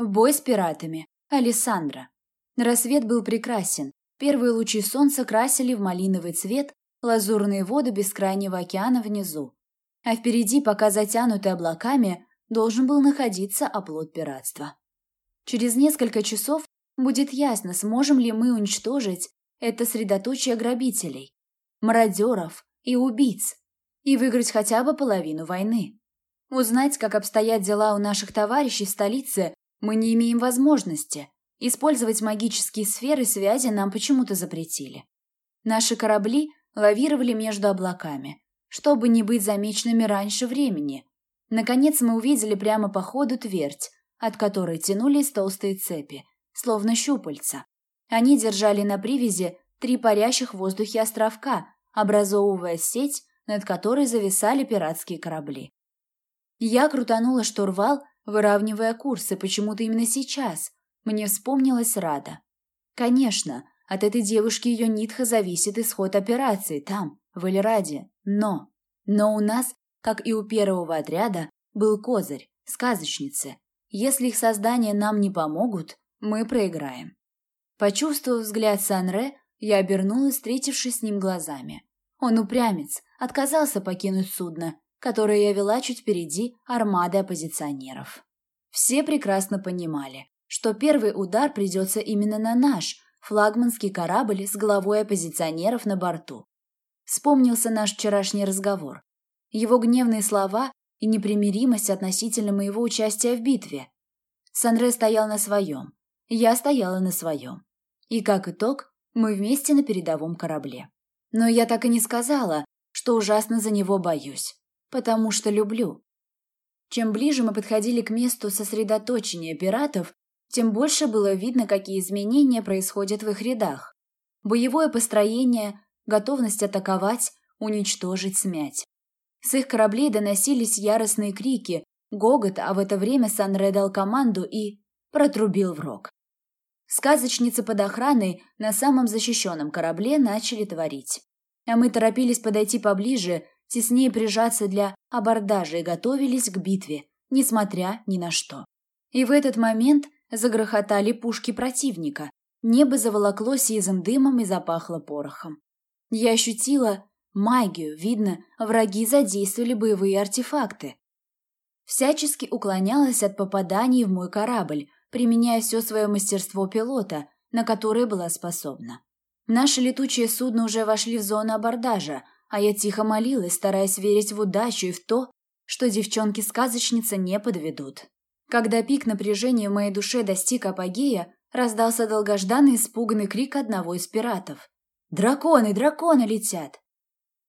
В бой с пиратами. Алессандро. Рассвет был прекрасен. Первые лучи солнца красили в малиновый цвет лазурные воды бескрайнего океана внизу. А впереди, пока затянутый облаками, должен был находиться оплот пиратства. Через несколько часов будет ясно, сможем ли мы уничтожить это средоточие грабителей, мародеров и убийц и выиграть хотя бы половину войны. Узнать, как обстоят дела у наших товарищей в столице, мы не имеем возможности. Использовать магические сферы связи нам почему-то запретили. Наши корабли лавировали между облаками, чтобы не быть замеченными раньше времени. Наконец мы увидели прямо по ходу твердь, от которой тянулись толстые цепи, словно щупальца. Они держали на привязи три парящих в воздухе островка, образовывая сеть, над которой зависали пиратские корабли. Я крутанула штурвал, выравнивая курс, и почему-то именно сейчас мне вспомнилась Рада. Конечно, от этой девушки ее нитха зависит исход операции там, в Эльраде, но... Но у нас, как и у первого отряда, был козырь, сказочницы. Если их создания нам не помогут, мы проиграем. Почувствовав взгляд Санре, я обернулась, встретившись с ним глазами. Он упрямец, отказался покинуть судно, которое я вела чуть впереди армады оппозиционеров. Все прекрасно понимали, что первый удар придется именно на наш, флагманский корабль с головой оппозиционеров на борту. Вспомнился наш вчерашний разговор. Его гневные слова и непримиримость относительно моего участия в битве. Санре стоял на своем, я стояла на своем. И как итог, мы вместе на передовом корабле. Но я так и не сказала, что ужасно за него боюсь, потому что люблю. Чем ближе мы подходили к месту сосредоточения пиратов, тем больше было видно, какие изменения происходят в их рядах. Боевое построение, готовность атаковать, уничтожить, смять. С их кораблей доносились яростные крики, гогот, а в это время Санре дал команду и протрубил в рог. Сказочницы под охраной на самом защищенном корабле начали творить. А мы торопились подойти поближе, теснее прижаться для абордажа и готовились к битве, несмотря ни на что. И в этот момент загрохотали пушки противника. Небо заволокло сизым дымом и запахло порохом. Я ощутила магию, видно, враги задействовали боевые артефакты. Всячески уклонялась от попаданий в мой корабль, применяя все свое мастерство пилота, на которое была способна. Наши летучие судна уже вошли в зону абордажа, а я тихо молилась, стараясь верить в удачу и в то, что девчонки-сказочницы не подведут. Когда пик напряжения в моей душе достиг апогея, раздался долгожданный испуганный крик одного из пиратов. «Драконы, драконы летят!»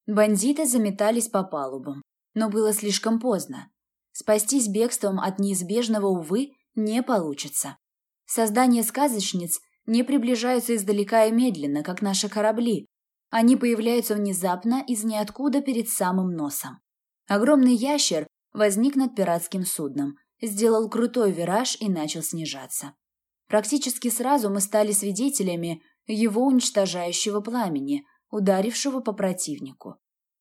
Бандиты заметались по палубам, но было слишком поздно. Спастись бегством от неизбежного, увы, не получится. Создания сказочниц не приближаются издалека и медленно, как наши корабли. Они появляются внезапно из ниоткуда перед самым носом. Огромный ящер возник над пиратским судном, сделал крутой вираж и начал снижаться. Практически сразу мы стали свидетелями его уничтожающего пламени, ударившего по противнику.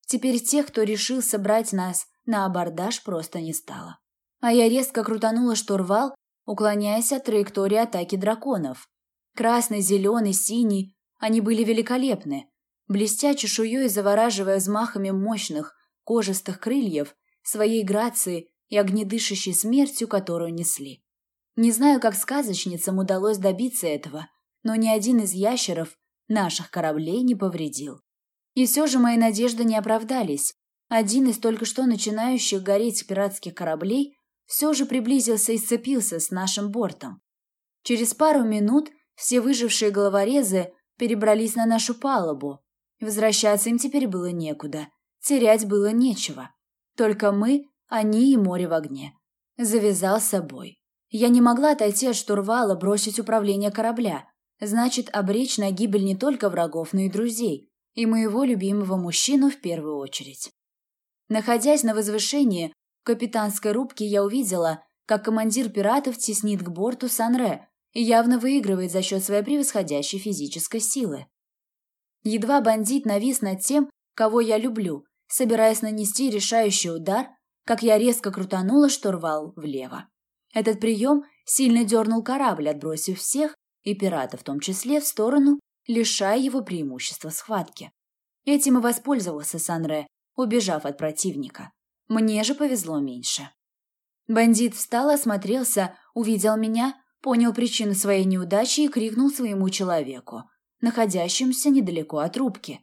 Теперь тех, кто решил собрать нас на абордаж, просто не стало. А я резко крутанула штурвал уклоняясь от траектории атаки драконов. Красный, зеленый, синий – они были великолепны. Блестя чешуей и завораживая взмахами мощных, кожистых крыльев, своей грацией и огнедышащей смертью, которую несли. Не знаю, как сказочницам удалось добиться этого, но ни один из ящеров наших кораблей не повредил. И все же мои надежды не оправдались. Один из только что начинающих гореть пиратских кораблей все же приблизился и сцепился с нашим бортом. Через пару минут все выжившие головорезы перебрались на нашу палубу. Возвращаться им теперь было некуда, терять было нечего. Только мы, они и море в огне. Завязал с собой. Я не могла отойти от штурвала, бросить управление корабля. Значит, обречь на гибель не только врагов, но и друзей. И моего любимого мужчину в первую очередь. Находясь на возвышении, в капитанской рубке я увидела, как командир пиратов теснит к борту Санре и явно выигрывает за счет своей превосходящей физической силы. Едва бандит навис над тем, кого я люблю, собираясь нанести решающий удар, как я резко крутанула штурвал влево. Этот прием сильно дернул корабль, отбросив всех, и пирата в том числе, в сторону, лишая его преимущества схватки. Этим и воспользовался Санре, убежав от противника. Мне же повезло меньше. Бандит встал, осмотрелся, увидел меня, понял причину своей неудачи и крикнул своему человеку, находящемуся недалеко от рубки.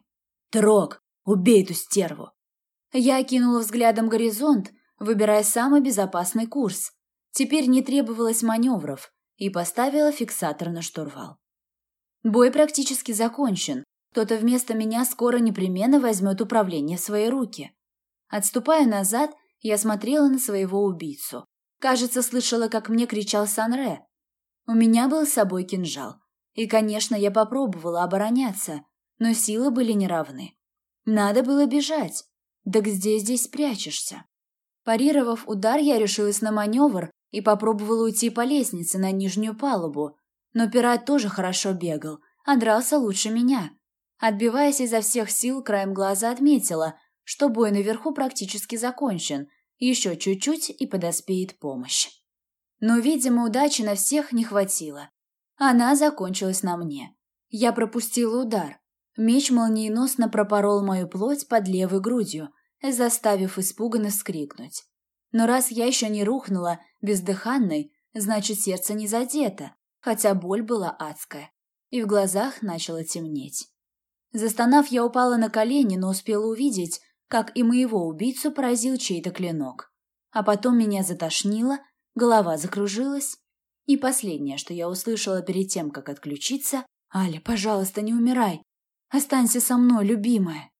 «Трог, убей эту стерву!» Я окинула взглядом горизонт, выбирая самый безопасный курс. Теперь не требовалось маневров, и поставила фиксатор на штурвал. Бой практически закончен. Кто-то вместо меня скоро непременно возьмет управление в свои руки. Отступая назад, я смотрела на своего убийцу. Кажется, слышала, как мне кричал Санре. У меня был с собой кинжал. И, конечно, я попробовала обороняться, но силы были неравны. Надо было бежать. Да где здесь спрячешься? Парировав удар, я решилась на маневр и попробовала уйти по лестнице на нижнюю палубу. Но пират тоже хорошо бегал, а дрался лучше меня. Отбиваясь изо всех сил, краем глаза отметила, что бой наверху практически закончен. Еще чуть-чуть и подоспеет помощь. Но, видимо, удачи на всех не хватило. Она закончилась на мне. Я пропустила удар. Меч молниеносно пропорол мою плоть под левой грудью, заставив испуганно вскрикнуть. Но раз я еще не рухнула бездыханной, значит, сердце не задето, хотя боль была адская, и в глазах начало темнеть. Застонав, я упала на колени, но успела увидеть, как и моего убийцу поразил чей-то клинок. А потом меня затошнило, голова закружилась, и последнее, что я услышала перед тем, как отключиться, «Аля, пожалуйста, не умирай! Останься со мной, любимая!»